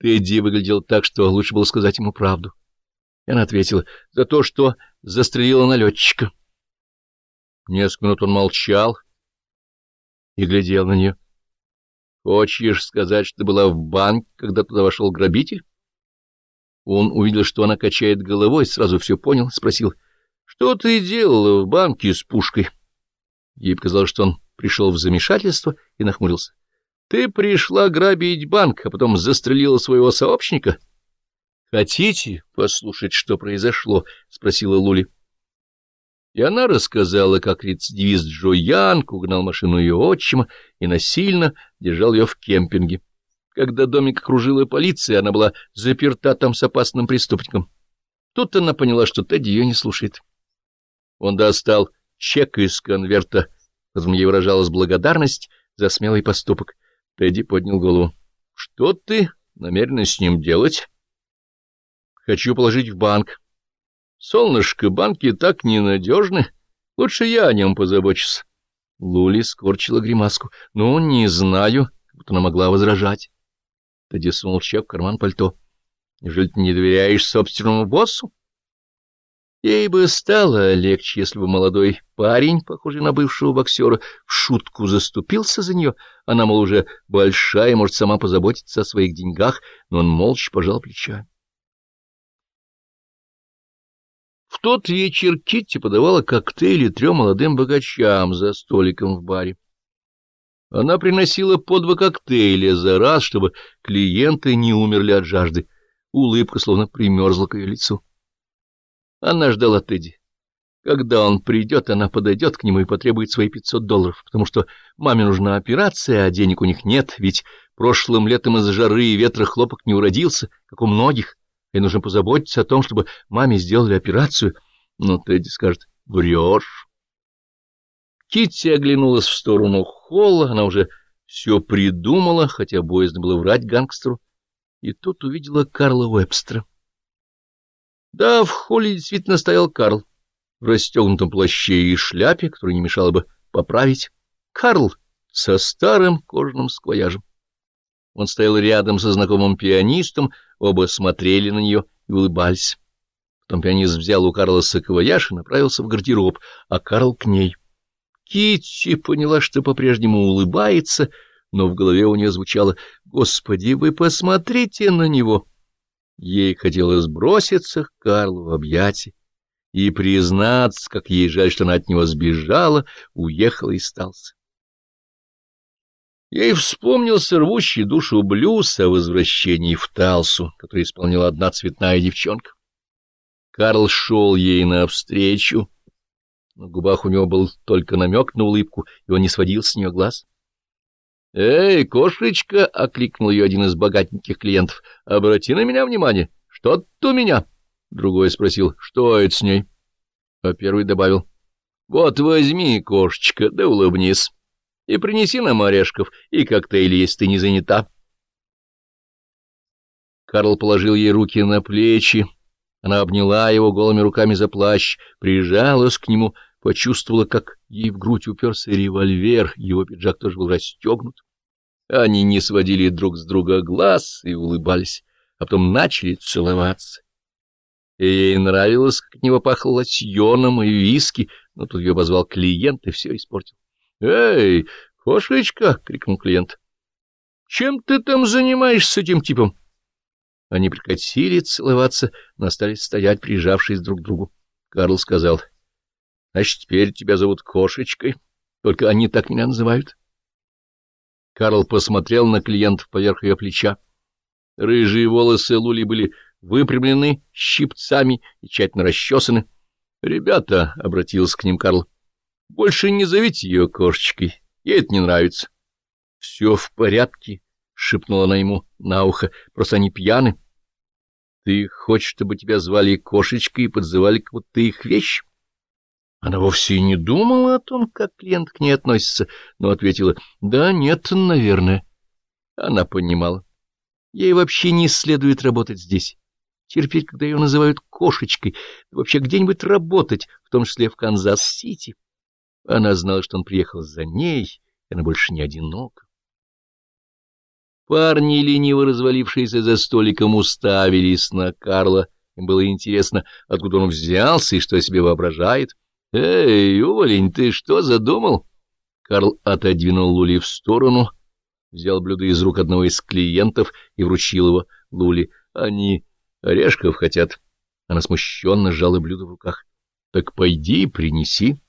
Тедди выглядел так, что лучше было сказать ему правду. И она ответила, за то, что застрелила налетчика. Несколько минут он молчал и глядел на нее. — Хочешь сказать, что ты была в банке, когда туда вошел грабитель? Он увидел, что она качает головой, сразу все понял, спросил, — Что ты делала в банке с пушкой? Ей показалось, что он пришел в замешательство и нахмурился. — Ты пришла грабить банк, а потом застрелила своего сообщника? — Хотите послушать, что произошло? — спросила Лули. И она рассказала, как рецидивист Джо Янг угнал машину ее отчима и насильно держал ее в кемпинге. Когда домик окружила полиция, она была заперта там с опасным преступником. Тут она поняла, что Тедди ее не слушает. Он достал чек из конверта, в котором ей выражалась благодарность за смелый поступок. Тедди поднял голову. — Что ты намерена с ним делать? — Хочу положить в банк. — Солнышко, банки так ненадежны. Лучше я о нем позабочусь. Лули скорчила гримаску. — Ну, не знаю, как будто она могла возражать. Тедди сунул чек в карман пальто. — Неужели ты не доверяешь собственному боссу? Ей бы стало легче, если бы молодой парень, похожий на бывшего боксера, в шутку заступился за нее. Она, мол, уже большая, может сама позаботиться о своих деньгах, но он молча пожал плечами. В тот вечер Китти подавала коктейли трем молодым богачам за столиком в баре. Она приносила по два коктейля за раз, чтобы клиенты не умерли от жажды. Улыбка словно примерзла к ее лицу. Она ждала Тедди. Когда он придет, она подойдет к нему и потребует свои пятьсот долларов, потому что маме нужна операция, а денег у них нет, ведь прошлым летом из-за жары и ветра хлопок не уродился, как у многих, и нужно позаботиться о том, чтобы маме сделали операцию. Но Тедди скажет «Врешь». Китти оглянулась в сторону холла, она уже все придумала, хотя боязно было врать гангстеру, и тут увидела Карла Уэбстера. Да, в холле действительно стоял Карл, в расстегнутом плаще и шляпе, которую не мешало бы поправить. Карл со старым кожаным сквояжем. Он стоял рядом со знакомым пианистом, оба смотрели на нее и улыбались. Потом пианист взял у Карла саквояж и направился в гардероб, а Карл к ней. Китти поняла, что по-прежнему улыбается, но в голове у нее звучало «Господи, вы посмотрите на него!» Ей хотелось броситься к Карлу в объятия и признаться, как ей жаль, что она от него сбежала, уехала и стался. Ей вспомнился рвущий душу блюз о возвращении в Талсу, который исполнила одна цветная девчонка. Карл шел ей навстречу. На губах у него был только намек на улыбку, и он не сводил с нее глаз. — Эй, кошечка! — окликнул ее один из богатеньких клиентов. — Обрати на меня внимание. Что тут у меня? Другой спросил, что это с ней? А первый добавил. — Вот возьми, кошечка, да улыбнись. И принеси нам орешков и коктейли, если ты не занята. Карл положил ей руки на плечи. Она обняла его голыми руками за плащ, прижалась к нему — почувствовала, как ей в грудь уперся револьвер, его пиджак тоже был расстегнут. Они не сводили друг с друга глаз и улыбались, а потом начали целоваться. И ей нравилось, как от него пахло лосьоном и виски, но тут ее позвал клиент и все испортил. — Эй, кошечка! — крикнул клиент. — Чем ты там занимаешься с этим типом? Они прекратили целоваться, но остались стоять, прижавшись друг к другу. Карл сказал — Значит, теперь тебя зовут Кошечкой, только они так меня называют. Карл посмотрел на клиентов поверх ее плеча. Рыжие волосы Лули были выпрямлены щипцами и тщательно расчесаны. — Ребята, — обратился к ним Карл, — больше не зовите ее Кошечкой, ей это не нравится. — Все в порядке, — шепнула она ему на ухо, — просто они пьяны. — Ты хочешь, чтобы тебя звали Кошечкой и подзывали, как будто ты их вещь? Она вовсе и не думала о том, как клиент к ней относится, но ответила «Да, нет, наверное». Она понимала. Ей вообще не следует работать здесь. Терпеть, когда ее называют кошечкой, вообще где-нибудь работать, в том числе в Канзас-Сити. Она знала, что он приехал за ней, и она больше не одинока. Парни, лениво развалившиеся за столиком, уставились на Карла. Им было интересно, откуда он взялся и что о себе воображает. — Эй, увалень, ты что задумал? Карл отодвинул Лули в сторону, взял блюдо из рук одного из клиентов и вручил его Лули. — Они орешков хотят. Она смущенно сжала блюдо в руках. — Так пойди принеси.